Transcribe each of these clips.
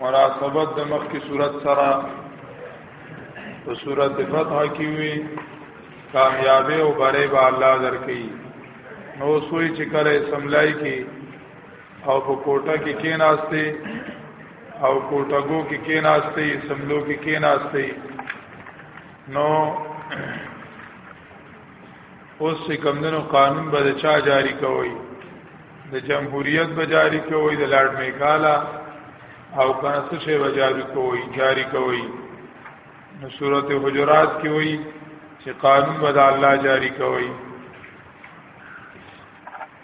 مناسبت د مخ کی صورت سره په صورت فتح کی وی کامیابی او بری به الله درکې نو سوی چې کله سملای کی او په کوټه کې کیناسته او کوټګو کې کیناسته سملو کې کیناسته نو اوس چې کمندونو قانون به چا جاری کوي د جمهوریت به جاری کوي د لارډ میکالا او کنه څه شی به جاری کوي جاری کوي نو سورته حجرات کې وایي چې قانون به د الله جاری کوي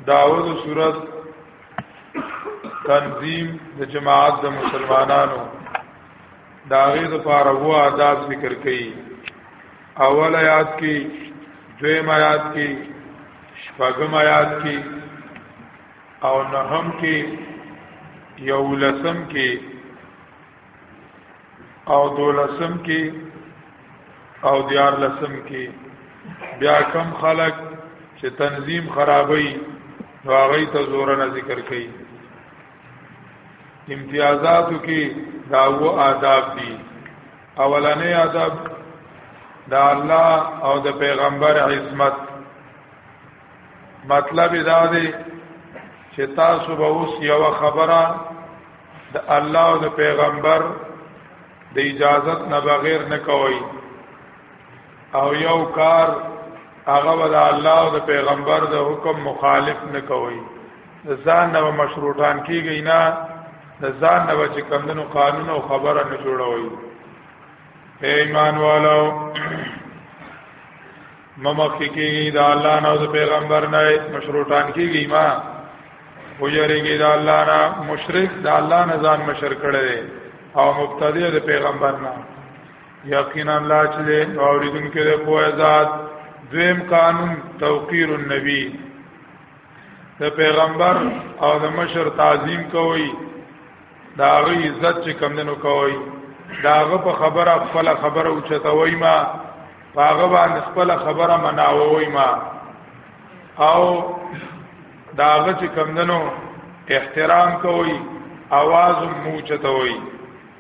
داوود صورت تنظیم د جماعت د مسلمانانو داغه لپاره وو آداب ذکر کړي اول آیات کې دویم آیات کې شپږم آیات کې او نهم کې یو لسم کې او دو لسم کې او دیار لسم کې بیا کم خلق چې تنظیم خرابوي نو هغه ته زور نه ذکر کوي امتیازاتو کې دا و آداب دي اولنې ادب د الله او د پیغمبر عصمت مطلب دا دی چې تاسو به اوس یو خبره د الله او د پیغمبر د اجازت نه بغیر نه کوئ او یو کار هغه ول الله او د پیغمبر د حکم مخالف نه کوي د ځان نو مشروطان کیږي نه د ځان نو چې کمندونو قانون او خبره نه جوړوي اے ایمان والو ممخ کیږي د الله نو د پیغمبر نه مشروطان کیږي ما او یریږي د الله نه مشرک د الله نه ځان مشر کړي او مبتدی د پیغمبر نه یقینا الله چې دې اوریدونکو دې په ذات دویم قانون توقیر النبی د پیغمبر او د مشر تعظیم کوي دا غي عزت چې کم دنو کوي داغه په خبره خپل خبره او چتوي ما هغه باندې خپل خبره مناوي ما او داغه چې کم دنو احترام کوي आवाज مو چتوي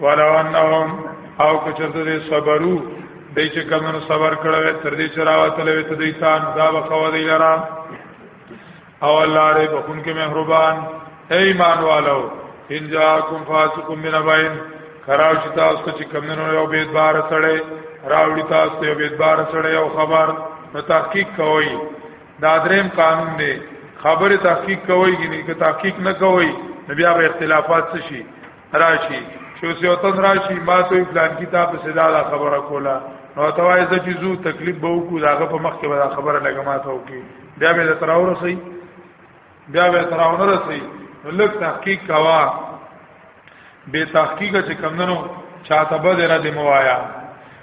ولو انهم او کچرته دې صبرو دې چې کمن صبر کړو تر دې چراوتلې ته دې تان دا وخو دې لرا او الله دې بخون کې مهربان ایمان والو ان جاءکم فاسقون من بین کراو چې تاسو ته چې کمنو یو بيد بار سره راوړی تاسو ته یو بيد بار سره یو خبر نو تحقیق کوئ دا دریم قانون دی خبره تحقیق کوئ یعنی که تحقیق نه کوئ نو بیا به اختلافات شي راشي شو سي او تن راشي ما ته پلان کتاب صدا دا خبره کوله نو ته وایې زه چې زو تکلیف به وکړو داغه په مخ کې به دا خبره لګم ما ته وکي بیا به تر اور سي بیا به تر اور نه سي لږ تحقیق کوا به تحقیق چې کمندنو چاته به درا دې موایا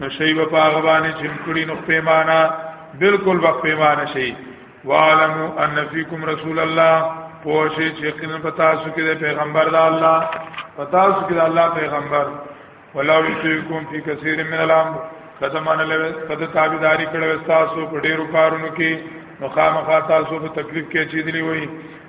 نو شی په هغه باندې چې کړي نو پیمانه بالکل وخت پیمانه شي وعلمو ان فیکم رسول الله پوښی چې کله پتا سو کې د پیغمبر د الله پتا سو کې د الله پیغمبر ولو یشیکم فی کثیر من الامر کته مان له کته تابعداري کړو تاسو په ډیرو کارونو کې نو خامخا تاسو په تکلیف کې چي دي وي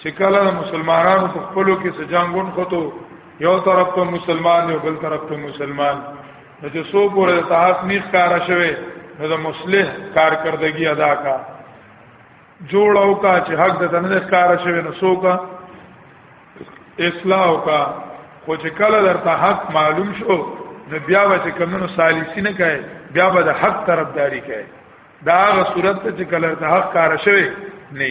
چې کله د مسلمانانو په خپلو کې سجانګون خوتو یو طرف ته مسلمان یو بل طرف ته مسلمان نو چې سو پورې د تحاس نیخ کار شوه نو د مصلح کارکردګي ادا کا جوړ او کا چې حق د تنه کار شوه نو سو کا اصلاح او کا خو چې کله درته حق معلوم شو نو بیا به چې کمنو سالسی نه کوي بیا به د حق طرفداري کوي دا هغه صورت ته چې کله د حق کار شوه نه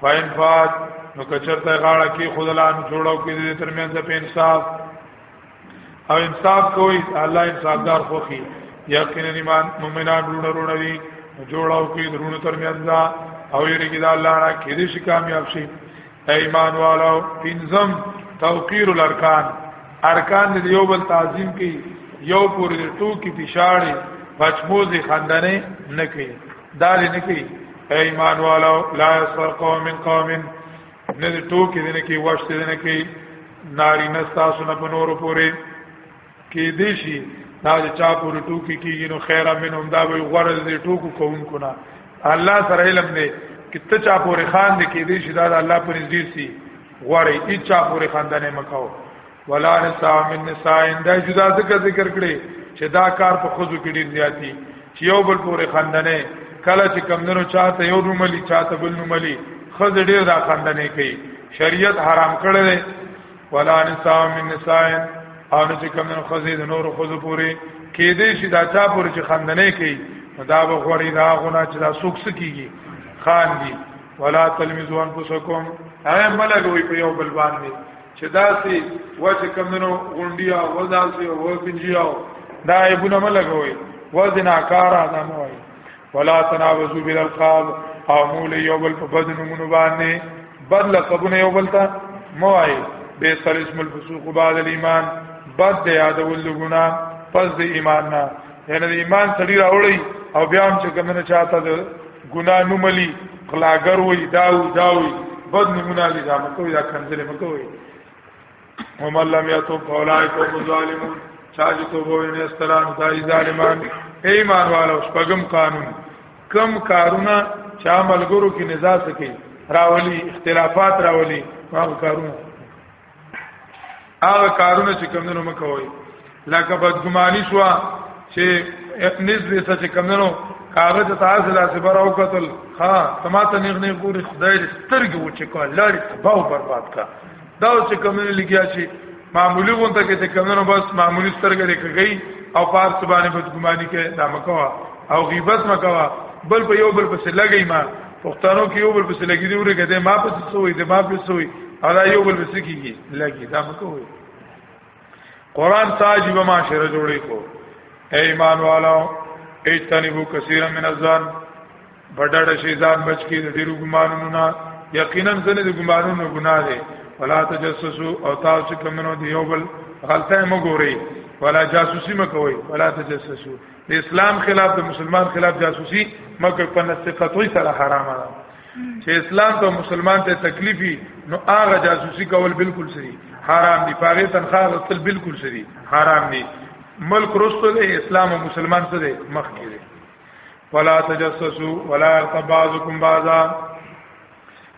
فاین فات نو کچرته غاړه کې خدلان جوړو کې دې ترمنځ په انصاف او انصاف کوي الله انصافدار خوخي یقینا ایمان مؤمنان رونه رونه دي جوړو کې درونو ترمنځ دا او یې کې دا الله را کې دې شي کامیاب شي ایمان والو پنځم توقیر الارکان ارکان دې یو بل تعظیم کوي یو پورې ټوکی پښاړي پچموزي خندنه نه کوي دا دې نه کې ایمان والو لا سر قوم من قوم نه دې ټوکې دې نه کې واشت دې نه کې ناری نه تاسو نه بنور پورې کې دې شي دا چې چا پورې ټوکې کېږي نو خیره من هم دا وي غرض دې ټوکو کوونکو نه الله سره علم دې کې ته چا پورې خان دې کې دې شي دا الله پر نږدې سي غواړي چې چا پورې خاندانې مکاو ولا نساء من نساء دا جدا ذکر ذکر کړي چې دا کار په خوځو کې ډیر زیاتی چې یو بل پورې خندنه کله چې کمندونو چاته یو نوملی چاته بل نوملی خز ډیر دا خندنه کوي شریعت حرام کړی دی ولا نساء من نساء او نه چې کمندونو خزې د نور خوځو پورې کې دې شي دا چا پورې چې خندنه کوي دا به غوړی دا غونه چې دا سوکس کیږي خان دي ولا تلمزون پسکم هغه ملګوي په یو بل باندې چې داسې وځ کمنو غونډیا و داسې و پنجیا دا ایبونه ملګوي وځ نه کار اعظم وای ولا تنابزو بالالقاب او مول یو بل په بدن مونږ باندې بدل قبونه یو بل ته موای به سر اسم الفسوق بعد الايمان بد یادول ګنا پس د ایمان نه یعنی د ایمان سړی راوړی او بیا هم چې کمنه چاته د ګنا نوملی خلاګر وای داو داو بد نمونه دي دا مکو یا کنځلې مکو وي هم الله میا تو فولای کو ظالمون چا چې توبه نه استلام دای ظالمان ایمان والو شپغم قانون کم کارونه چا ملګرو کې نزا سکی راولي اختلافات راولي هغه کارونه هغه کارونه چې کمونو مکوي لکه بدګماني شو چې نسبه څه چې کمونو کاغذ ته حاصل اسبر او قتل ها سماته نه نه ګوري خدای دې سترګې و چې کول لاري تباہ او برباد کا دا چې کمونو لګیا شي معمولی غونته کې چې کمونو بس معمولی سترګې دې کوي او پار سبانه بدګماني کې دا مکوا او غیبت مکوا بل په یو بل پسې لګی ما پښتنو کې یو بل پسې لګي دی ورګه دی ما پسې سوې دی ما پسې سوې ادا یو بل پسې کیږي لګي دا مکو وي قران تاج به معاشره جوړې کو اے ایمان والو ایتنبو کثیر من الزان بډړ شي ځان بچ کې د ډیرو ګمانونو نه یقینا ځنه د ګمانونو ګناه دی ولا تجسسو او تاسو کومنو دیوبل غلطه مګوري ولا جاسوسي مکوي ولا تجسسو د اسلام خلاف د مسلمان خلاف جاسوسي مګر په نس قطعي سره حرامه ده چې اسلام ته مسلمان ته تکلیفي نو هغه جاسوسي کول بالکل سری حرام دي پاره تنخواه غوښتل بالکل سری حرام دي ملک رسول دی اسلام او مسلمان څه دی مخ کې دی ولا تجسسوا ولا يغتب بعضكم بعضا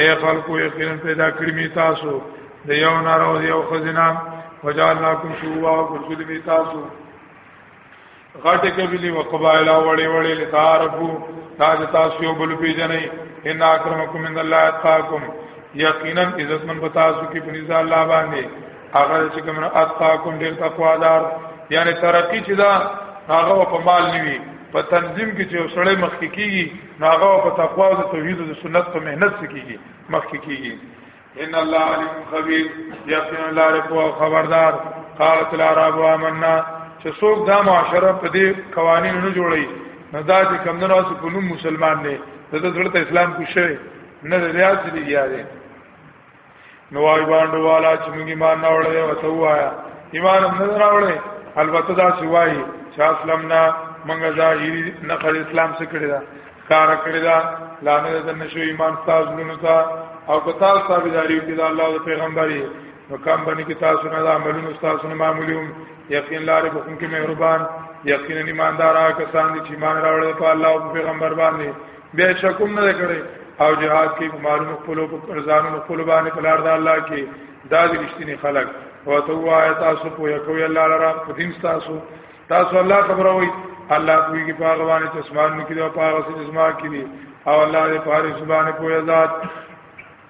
اے خلقو یقینا پیدا کړی می تاسو د یو نار او یو خزینه وجعلناکم شعوبا وکړی می تاسو غټه کبلی و قبایل وړي وړي لتعارفو تاج تاسو یو بل پیژنې ان اکرمکم من الله اتقاکم یقینا عزت من بتاسو کې پنځه الله باندې هغه چې کوم اتقاکم ډیر تقوا دار یعنی ترقی چې دا هغه په مال نیوي په تنظیم کې چې سړی مخکې کیږي ناغه په تقوا او توحید او سنت په مهنت کیږي مخکې کیږي ان الله علیم خبیر یقینا الله رب او خبردار قالت العرب آمنا چې څوک دا معاشره په دې قوانینو نه جوړي نه دا چې کم نه راسو په نوم مسلمان نه د دې ټول اسلام کوشه نه ریاض دی یاره نو وايي باندې والا چې موږ ایمان نه وړل او ته وایا ایمان هم نه راوړل البته دا سی وايي چې اسلام نه موږ ظاهري نه خل اسلام څخه کړی دا کار کړی دا لانه د نشو ایمان تاسو نن تا او که تاسو تابعداري وکړي دا الله او پیغمبري نو کم باندې کې تاسو نه دا عملونه تاسو نه معمولیوم یقین لار به کوم کې مهربان یقینا ایماندار هغه کسان دي چې ایمان راوړل په الله او پیغمبر باندې بیا شکم نه کړي او جهاد کې معلومه خپل په ځانو خپل باندې کلار د الله کې دا د رښتینی خلق او تو آیا تاسو په یو کوي الله لرا په دین تاسو تاسو الله خبره وي الله کوي کې په غوان چې اسمان کې او په اسمان کې او الله دې پاره سبحانه کوی ذات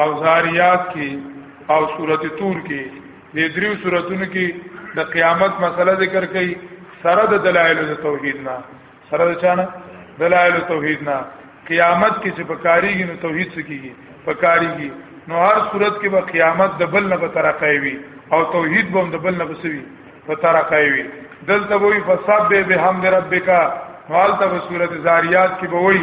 او زاریات کې او سورته طور کې د دریو سوراتونو کې د قیامت مسله ذکر کړي سره د دلایل د توحید نه سره د چانه دلایل توحید نه قیامت کې چې پکاريږي نو توحید څه کیږي پکاريږي نو هر صورت کې به قیامت د بل نه به ترقای وي او توحید به د بل نه بسوي په ترقای وي دلته وی فسبح بحمد ربک حال ته صورت زاریات کې به وی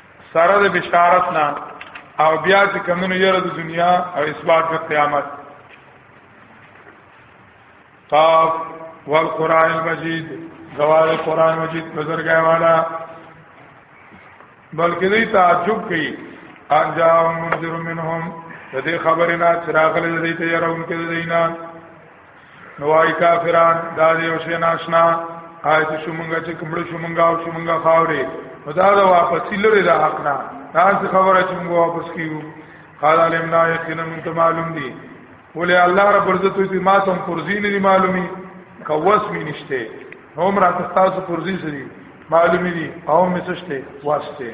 سره د بشارت نه او بیا چې کمونو یره د دنیا او اثبات د قیامت قاف والقران المجید زوال قران مجید بزرګای والا بلکې دوی تعجب کوي ان جاءهم منذر منهم د دې خبرې نه چراغ لري ته يرون کې دینه نو وايي کافران دا دی او شي ناشنا آیت شومنګه چې کومړ شومنګه او شومنګه خاورې نو دا دا واپس لري دا حق نه دا خبره چې موږ واپس کیو قال علم لا یقینا من معلوم دي ولې الله رب عزت دې ما ته فرضی نه معلومي کوس می نشته هم را تاسو فرضی سری معلومی دي او مسشته واسطه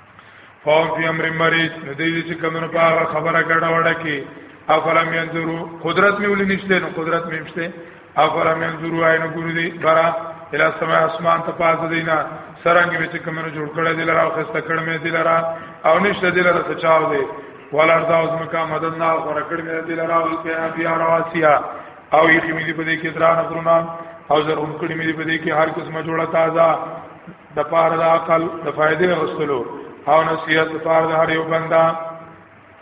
فوق فی امر مریض نو دې چې کمنو په هغه خبره ګډه وډه کې افلم ينظرو قدرت مې ولې نشته نو قدرت مې مشته افلم ينظرو عین ګورو دې برا اله سما اسمان ته پاز دینا سرنګ وچ کمنو جوړ کړه دې لرا خسته کړه مې دې لرا او نشته دې لرا څه چاو دې ولر دا اوس مکا مدد نه خور کړ مې دې لرا او کې بیا رواسیا او یې مې دې په دې کې درانه درونه او زر اون کړی مې دې په دې کې هر قسمه جوړه تازه د پاره د عقل د فائدې غسلو او نصیحت د پاره د هر یو بندا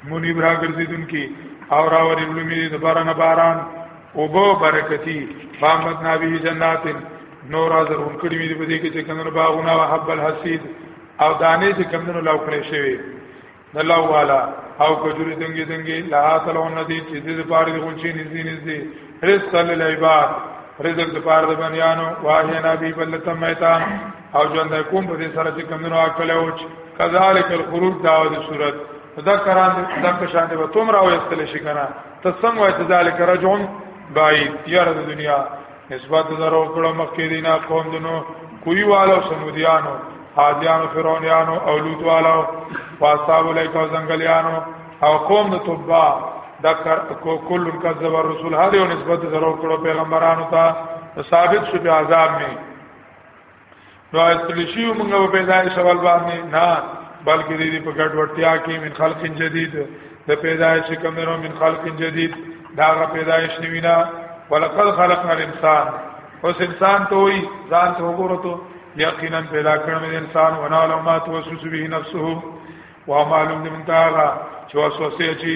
مونی برا ګرځیدونکي او راوري علمي د باران باران او بو برکتی فامت نبی جنات نور ازرون کړي وي په دې کې چې کندنو باغونه او حب الحسید او دانه چې کندنو لوکړې شوی الله والا او کجوري دنګي دنګي لا سلام ندي چې دې پاره دې غونچي نږدې نږدې رزق للعباد رزق د پاره د بنیانو واهیا نبی بلته میتان او ژوند کوم په دې سره چې کمنو عقل او کذالک الخروج دا د صورت دا کران دا کشان دی تم راو استل شي کنه تسنګ وای ذالک رجعون بعید یاره د دنیا نسبت درو کړه مکه دینا قوم دنو کوی والو سمودیانو حاجیانو فرعونیانو او لوط والو واصحاب الیک او زنګلیانو او قوم د تبا دکر کو کل کذب الرسول هر یو نسبت درو کړه پیغمبرانو ته ثابت شو په عذاب می نو استلی شي موږ په پیدایش اول باندې نه بلکې دې په ګډ ورتیا کې من خلق جدید د پیدایش کمرو من خلق جدید دا غ پیدایش نیوینا ولقد خلقنا الانسان اوس انسان ته وي ځان ته وګورو ته یقینا پیدا کړم د انسان ونعلم ما توسوس به نفسه وما علم من تعالی چې وسوسه چی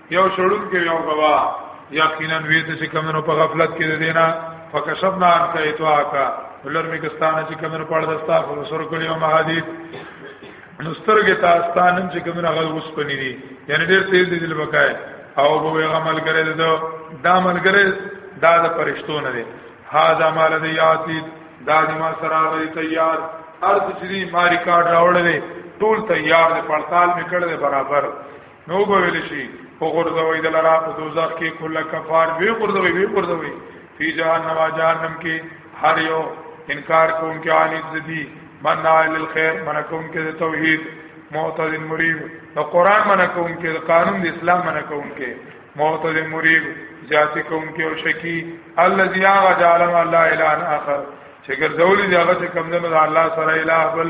یو شړون کې یو غوا یقینا وې ته چې کمنو په غفلت کې دینا فکشفنا عنك ایتواک ولر می کستانه چې کمنو پړ دستا په سر کلی او مهادیت نسترګه تاستانم چې کمنو غل اوس پنی دي یعنی ډېر تیز دي دل بکای او به عمل کړي دا دا عمل کړي دا د پرشتو نه دي هاذا مال دی یاتی دا د ما سره غي تیار ارز چې ما ریکارډ راوړل ټول تیار دي پړتال میکړل برابر نو به ویل شي او غرزوي دلرا په دوزخ کې کله کفار وی غرزوي وی غرزوي فی جهنم جهنم کې هر یو انکار کوونکی عالی زدی من عائل الخير من کوونکی د توحید معتد مریب د قران من کوونکی د قانون د اسلام من کوونکی معتد مریب زیاتی کوونکی او شکی الذي جعل الله الا اخر چې ګرځولې دی هغه چې کمندونو د الله سره الہ بل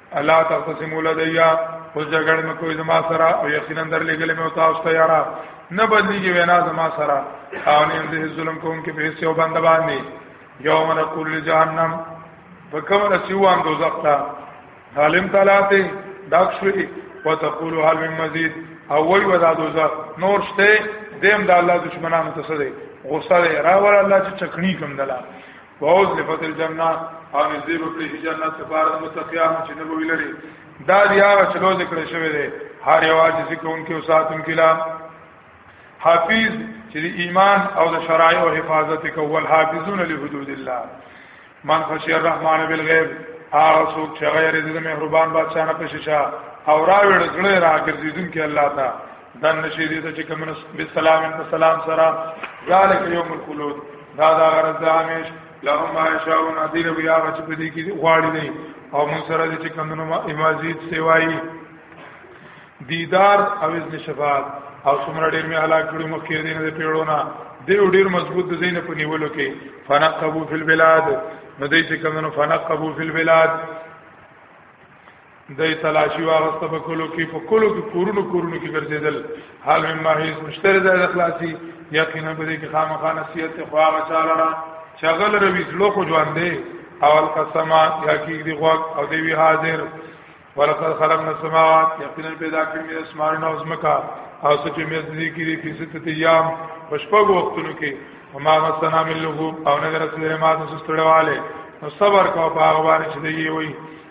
الله تقسم لدیا اوس جګړ مې کوی زما سره او یقینا در لګلې مې او تاسو ته یارا نه بدلیږي وینا زما سره او نه دې ظلم کوم کې به سیو بند باندې یوم نقول لجهنم فکم رسیوان دوزخ ته عالم تعالی ته داک شوی وتقول هل من مزید او وی ودا دوزخ نور شته دیم د الله دشمنانو ته سره غوسه راول الله چې چکنی کوم دلا فوز لفت الجنه او نزدې به کړی جنت لپاره د متقیانو چې نه وی لري دا دی هغه چې لوځ کړی شوی دی هر یو چې ذکرونکو او ساتونکو لا حافظ چې ایمان او د شرایع او حفاظت کول حافظون لحدود الله من خشی الرحمن بالغیب هغه څوک چې غیر دې مهربان بادشاہ نه پښیشا او راوړ زړه راګرځیدونکو الله تعالی دن نشي دي چې کوم به سلام ان سلام سره ذالک یوم الخلود دا دا غرض همیش لهم ما شاءون ادیر بیا چې په دې کې غواړي نه او موږ سره چې کوم نو امازید سیوای دیدار او اذن شفاعت او څومره ډیر می هلاک کړو مخکې دې نه پیړونا دی ډیر مضبوط دي نه په نیولو کې فنقبو فی البلاد نو دې چې کوم نو فنقبو فی البلاد د تلاشي واغسته په کلو کې په کلو کې کورونو کورونو کې ګرځیدل حال مما هیڅ مشتری ځای د خلاصي یقینا به دې کې خامخا نصیحت خو هغه چاله را شغل روي ځلو خو ژوند دی اول قسمه یا کې دی غوږ او دی وی حاضر ولقد خلقنا السماوات یقینا پیدا کړی مې اسمانونه او زمکا او سچ مې دې کې دې فیصد ایام پشپغ وختونو کې وما مسنا من لغوب او نه درسله ما تاسو ستړواله نو صبر کو په هغه باندې چې دی وی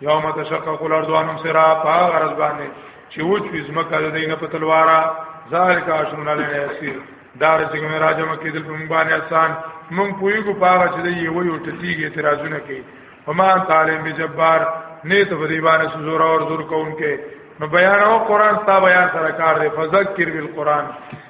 یوم تشقق الارض عنهم سرا پاغ عرض باندې چې وچ ویز مکه د دینه په تلوارا ذالک عشرون علی یسیر دار چې کوم راځم کې دل په باندې آسان مونږ پویګو پاغه چې دی یو یو ټتیږي اعتراضونه کوي وما تعالی بجبار نه ته په دې باندې سوزور او زور کوونکې نو بیان او قران ستا بیان سره کار دی فذکر بالقران